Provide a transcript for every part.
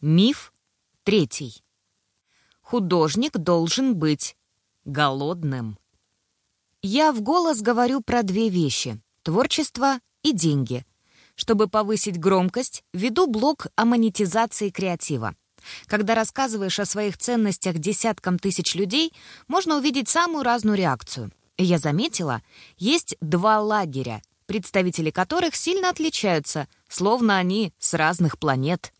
Миф третий. Художник должен быть голодным. Я в голос говорю про две вещи — творчество и деньги. Чтобы повысить громкость, веду блог о монетизации креатива. Когда рассказываешь о своих ценностях десяткам тысяч людей, можно увидеть самую разную реакцию. И я заметила, есть два лагеря, представители которых сильно отличаются, словно они с разных планет.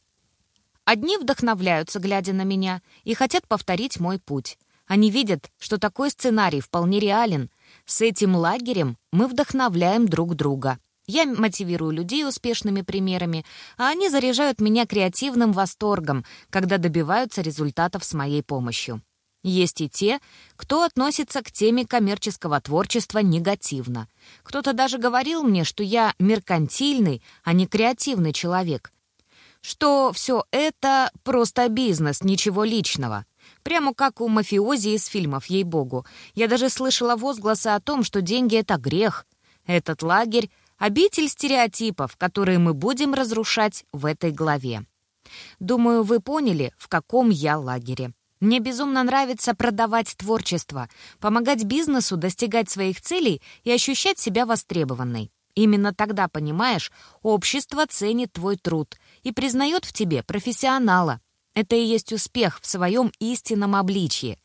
Одни вдохновляются, глядя на меня, и хотят повторить мой путь. Они видят, что такой сценарий вполне реален. С этим лагерем мы вдохновляем друг друга. Я мотивирую людей успешными примерами, а они заряжают меня креативным восторгом, когда добиваются результатов с моей помощью. Есть и те, кто относится к теме коммерческого творчества негативно. Кто-то даже говорил мне, что я меркантильный, а не креативный человек. Что все это просто бизнес, ничего личного. Прямо как у мафиози из фильмов, ей-богу. Я даже слышала возгласы о том, что деньги — это грех. Этот лагерь Обитель стереотипов, которые мы будем разрушать в этой главе. Думаю, вы поняли, в каком я лагере. Мне безумно нравится продавать творчество, помогать бизнесу достигать своих целей и ощущать себя востребованной. Именно тогда, понимаешь, общество ценит твой труд и признает в тебе профессионала. Это и есть успех в своем истинном обличье.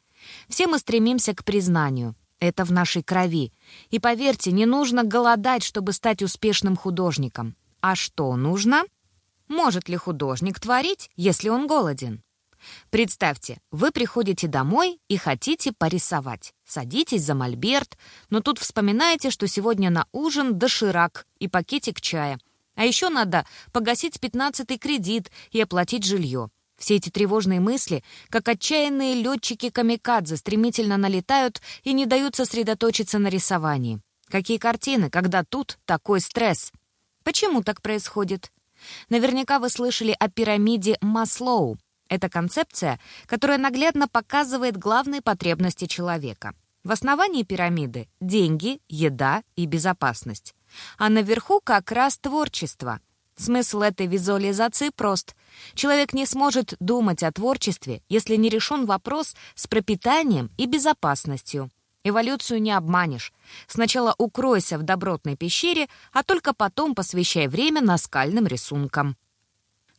Все мы стремимся к признанию. Это в нашей крови. И поверьте, не нужно голодать, чтобы стать успешным художником. А что нужно? Может ли художник творить, если он голоден? Представьте, вы приходите домой и хотите порисовать. Садитесь за мольберт, но тут вспоминаете, что сегодня на ужин доширак и пакетик чая. А еще надо погасить пятнадцатый кредит и оплатить жилье. Все эти тревожные мысли, как отчаянные летчики-камикадзе, стремительно налетают и не дают сосредоточиться на рисовании. Какие картины, когда тут такой стресс? Почему так происходит? Наверняка вы слышали о пирамиде Маслоу. Это концепция, которая наглядно показывает главные потребности человека. В основании пирамиды — деньги, еда и безопасность. А наверху как раз творчество — Смысл этой визуализации прост. Человек не сможет думать о творчестве, если не решен вопрос с пропитанием и безопасностью. Эволюцию не обманешь. Сначала укройся в добротной пещере, а только потом посвящай время наскальным рисункам.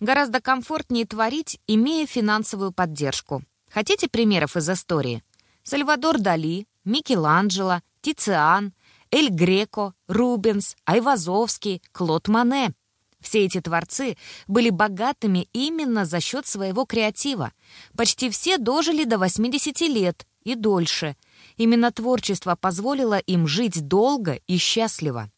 Гораздо комфортнее творить, имея финансовую поддержку. Хотите примеров из истории? Сальвадор Дали, Микеланджело, Тициан, Эль Греко, Рубенс, Айвазовский, Клод Мане — все эти творцы были богатыми именно за счет своего креатива. Почти все дожили до 80 лет и дольше. Именно творчество позволило им жить долго и счастливо.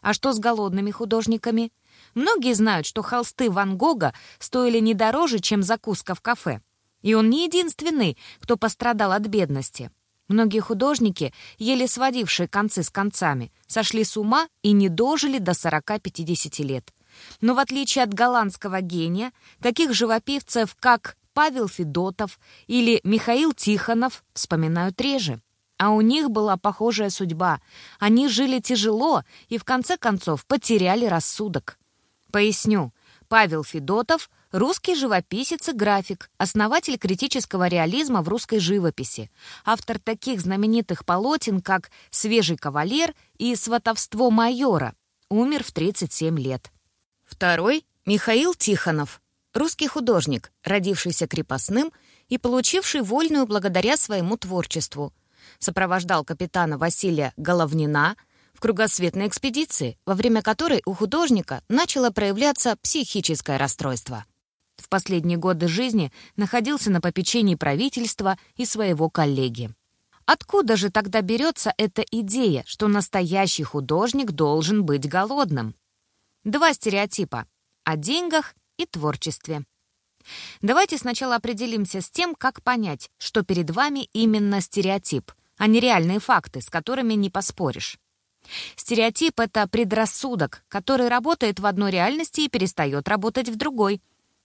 А что с голодными художниками? Многие знают, что холсты Ван Гога стоили не дороже, чем закуска в кафе. И он не единственный, кто пострадал от бедности. Многие художники, еле сводившие концы с концами, сошли с ума и не дожили до 40-50 лет. Но в отличие от голландского гения, таких живописцев, как Павел Федотов или Михаил Тихонов, вспоминают реже. А у них была похожая судьба. Они жили тяжело и, в конце концов, потеряли рассудок. Поясню. Павел Федотов — русский живописец и график, основатель критического реализма в русской живописи, автор таких знаменитых полотен, как «Свежий кавалер» и «Сватовство майора», умер в 37 лет. Второй — Михаил Тихонов, русский художник, родившийся крепостным и получивший вольную благодаря своему творчеству. Сопровождал капитана Василия Головнина кругосветной экспедиции, во время которой у художника начало проявляться психическое расстройство. В последние годы жизни находился на попечении правительства и своего коллеги. Откуда же тогда берется эта идея, что настоящий художник должен быть голодным? Два стереотипа — о деньгах и творчестве. Давайте сначала определимся с тем, как понять, что перед вами именно стереотип, а не реальные факты, с которыми не поспоришь. Стереотип — это предрассудок, который работает в одной реальности и перестает работать в другой.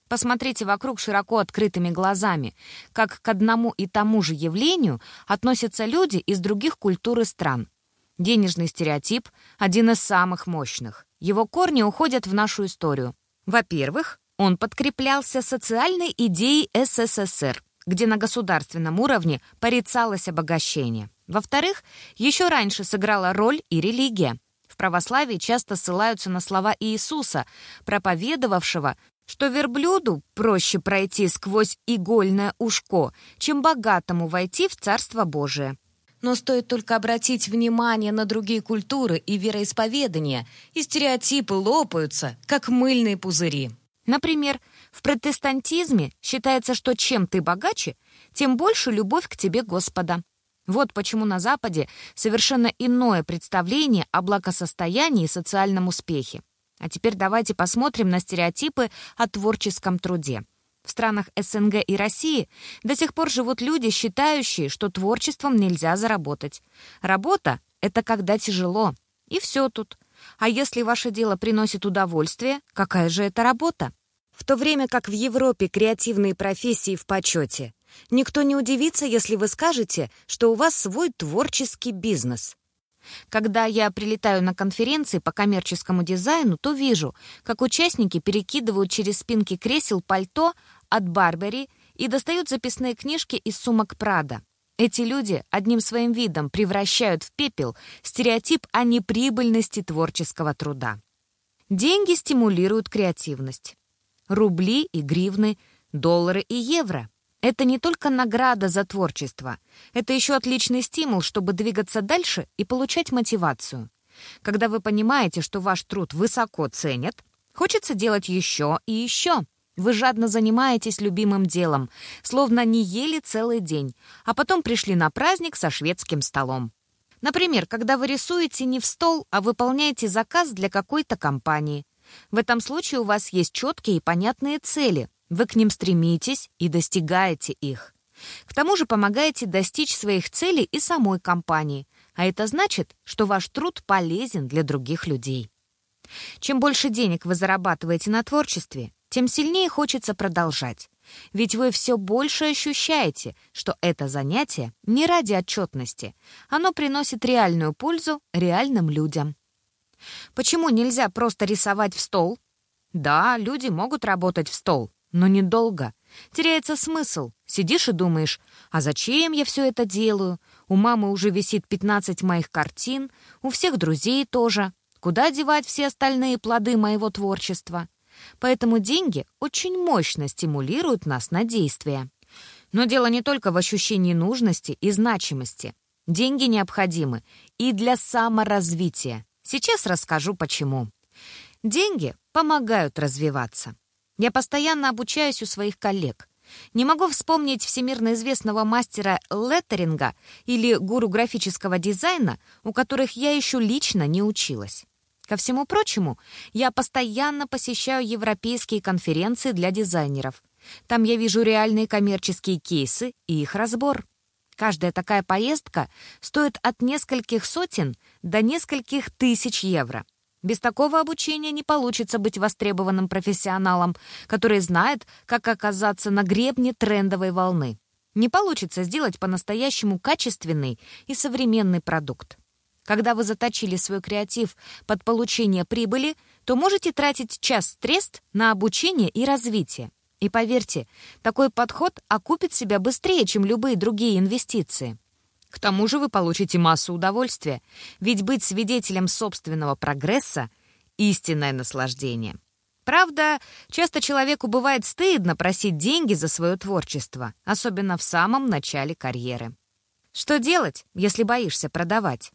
Посмотрите вокруг широко открытыми глазами, как к одному и тому же явлению относятся люди из других культур и стран. Денежный стереотип — один из самых мощных. Его корни уходят в нашу историю. Во-первых, Он подкреплялся социальной идеей СССР, где на государственном уровне порицалось обогащение. Во-вторых, еще раньше сыграла роль и религия. В православии часто ссылаются на слова Иисуса, проповедовавшего, что верблюду проще пройти сквозь игольное ушко, чем богатому войти в Царство Божие. Но стоит только обратить внимание на другие культуры и вероисповедания, и стереотипы лопаются, как мыльные пузыри. Например, в протестантизме считается, что чем ты богаче, тем больше любовь к тебе Господа. Вот почему на Западе совершенно иное представление о благосостоянии и социальном успехе. А теперь давайте посмотрим на стереотипы о творческом труде. В странах СНГ и России до сих пор живут люди, считающие, что творчеством нельзя заработать. Работа — это когда тяжело. И все тут. А если ваше дело приносит удовольствие, какая же это работа? В то время как в Европе креативные профессии в почете. Никто не удивится, если вы скажете, что у вас свой творческий бизнес. Когда я прилетаю на конференции по коммерческому дизайну, то вижу, как участники перекидывают через спинки кресел пальто от Барбери и достают записные книжки из сумок Прада. Эти люди одним своим видом превращают в пепел стереотип о неприбыльности творческого труда. Деньги стимулируют креативность. Рубли и гривны, доллары и евро. Это не только награда за творчество, это еще отличный стимул, чтобы двигаться дальше и получать мотивацию. Когда вы понимаете, что ваш труд высоко ценят, хочется делать еще и еще. Вы жадно занимаетесь любимым делом, словно не ели целый день, а потом пришли на праздник со шведским столом. Например, когда вы рисуете не в стол, а выполняете заказ для какой-то компании. В этом случае у вас есть четкие и понятные цели, вы к ним стремитесь и достигаете их. К тому же помогаете достичь своих целей и самой компании, а это значит, что ваш труд полезен для других людей. Чем больше денег вы зарабатываете на творчестве, тем сильнее хочется продолжать. Ведь вы все больше ощущаете, что это занятие не ради отчетности. Оно приносит реальную пользу реальным людям. Почему нельзя просто рисовать в стол? Да, люди могут работать в стол, но недолго. Теряется смысл. Сидишь и думаешь, а зачем я все это делаю? У мамы уже висит 15 моих картин, у всех друзей тоже. Куда девать все остальные плоды моего творчества? Поэтому деньги очень мощно стимулируют нас на действия. Но дело не только в ощущении нужности и значимости. Деньги необходимы и для саморазвития. Сейчас расскажу почему. Деньги помогают развиваться. Я постоянно обучаюсь у своих коллег. Не могу вспомнить всемирно известного мастера леттеринга или гуру графического дизайна, у которых я еще лично не училась. Ко всему прочему, я постоянно посещаю европейские конференции для дизайнеров. Там я вижу реальные коммерческие кейсы и их разбор. Каждая такая поездка стоит от нескольких сотен до нескольких тысяч евро. Без такого обучения не получится быть востребованным профессионалом, который знает, как оказаться на гребне трендовой волны. Не получится сделать по-настоящему качественный и современный продукт. Когда вы заточили свой креатив под получение прибыли, то можете тратить час трест на обучение и развитие. И поверьте, такой подход окупит себя быстрее, чем любые другие инвестиции. К тому же вы получите массу удовольствия, ведь быть свидетелем собственного прогресса — истинное наслаждение. Правда, часто человеку бывает стыдно просить деньги за свое творчество, особенно в самом начале карьеры. Что делать, если боишься продавать?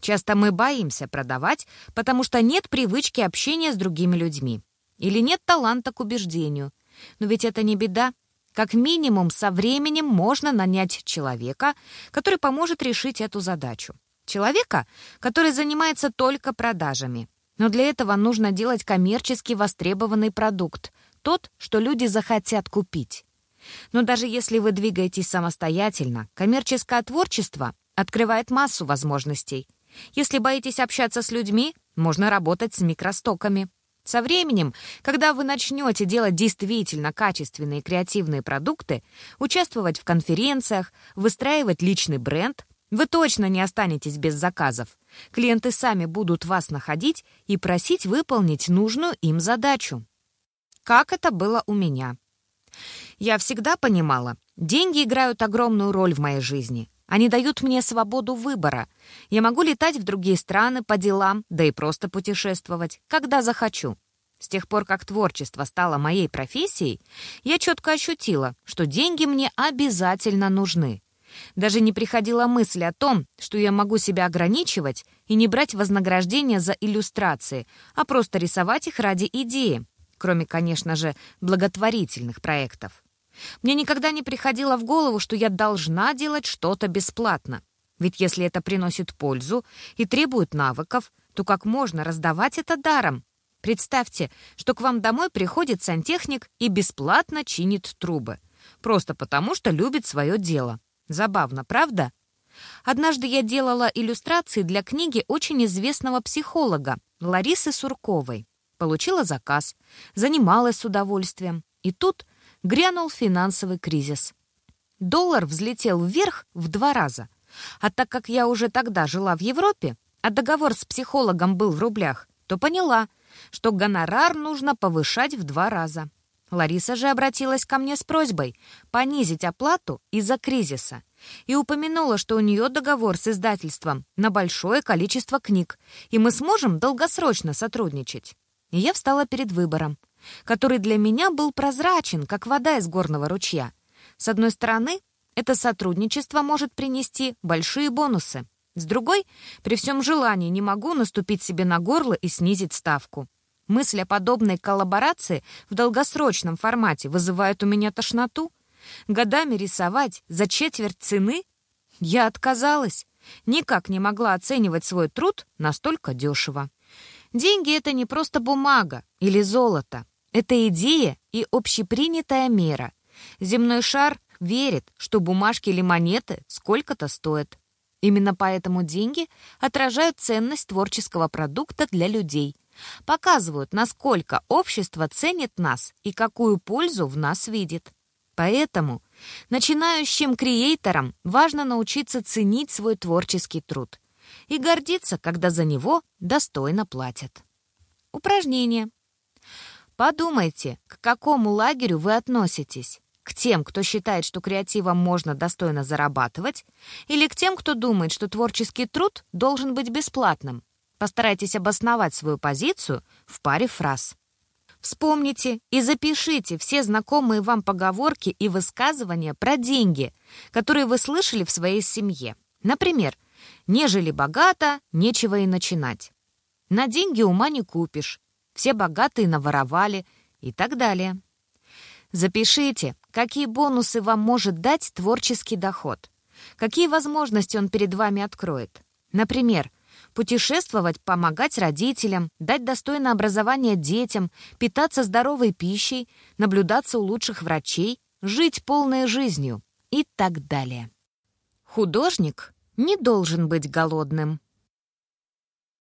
Часто мы боимся продавать, потому что нет привычки общения с другими людьми. Или нет таланта к убеждению. Но ведь это не беда. Как минимум, со временем можно нанять человека, который поможет решить эту задачу. Человека, который занимается только продажами. Но для этого нужно делать коммерчески востребованный продукт, тот, что люди захотят купить. Но даже если вы двигаетесь самостоятельно, коммерческое творчество открывает массу возможностей. Если боитесь общаться с людьми, можно работать с микростоками. Со временем, когда вы начнете делать действительно качественные креативные продукты, участвовать в конференциях, выстраивать личный бренд, вы точно не останетесь без заказов. Клиенты сами будут вас находить и просить выполнить нужную им задачу. как это было у меня. Я всегда понимала, деньги играют огромную роль в моей жизни. Они дают мне свободу выбора. Я могу летать в другие страны по делам, да и просто путешествовать, когда захочу. С тех пор, как творчество стало моей профессией, я четко ощутила, что деньги мне обязательно нужны. Даже не приходила мысль о том, что я могу себя ограничивать и не брать вознаграждения за иллюстрации, а просто рисовать их ради идеи, кроме, конечно же, благотворительных проектов. Мне никогда не приходило в голову, что я должна делать что-то бесплатно. Ведь если это приносит пользу и требует навыков, то как можно раздавать это даром? Представьте, что к вам домой приходит сантехник и бесплатно чинит трубы. Просто потому, что любит свое дело. Забавно, правда? Однажды я делала иллюстрации для книги очень известного психолога Ларисы Сурковой. Получила заказ, занималась с удовольствием. И тут грянул финансовый кризис. Доллар взлетел вверх в два раза. А так как я уже тогда жила в Европе, а договор с психологом был в рублях, то поняла, что гонорар нужно повышать в два раза. Лариса же обратилась ко мне с просьбой понизить оплату из-за кризиса и упомянула, что у нее договор с издательством на большое количество книг, и мы сможем долгосрочно сотрудничать. И я встала перед выбором который для меня был прозрачен, как вода из горного ручья. С одной стороны, это сотрудничество может принести большие бонусы. С другой, при всем желании не могу наступить себе на горло и снизить ставку. Мысль о подобной коллаборации в долгосрочном формате вызывает у меня тошноту. Годами рисовать за четверть цены? Я отказалась. Никак не могла оценивать свой труд настолько дешево. Деньги — это не просто бумага или золото. Это идея и общепринятая мера. Земной шар верит, что бумажки или монеты сколько-то стоят. Именно поэтому деньги отражают ценность творческого продукта для людей, показывают, насколько общество ценит нас и какую пользу в нас видит. Поэтому начинающим креаторам важно научиться ценить свой творческий труд и гордиться, когда за него достойно платят. Упражнение. Подумайте, к какому лагерю вы относитесь. К тем, кто считает, что креативом можно достойно зарабатывать, или к тем, кто думает, что творческий труд должен быть бесплатным. Постарайтесь обосновать свою позицию в паре фраз. Вспомните и запишите все знакомые вам поговорки и высказывания про деньги, которые вы слышали в своей семье. Например, «Не жили богато, нечего и начинать». «На деньги ума не купишь», все богатые наворовали и так далее. Запишите, какие бонусы вам может дать творческий доход, какие возможности он перед вами откроет. Например, путешествовать, помогать родителям, дать достойное образование детям, питаться здоровой пищей, наблюдаться у лучших врачей, жить полной жизнью и так далее. Художник не должен быть голодным.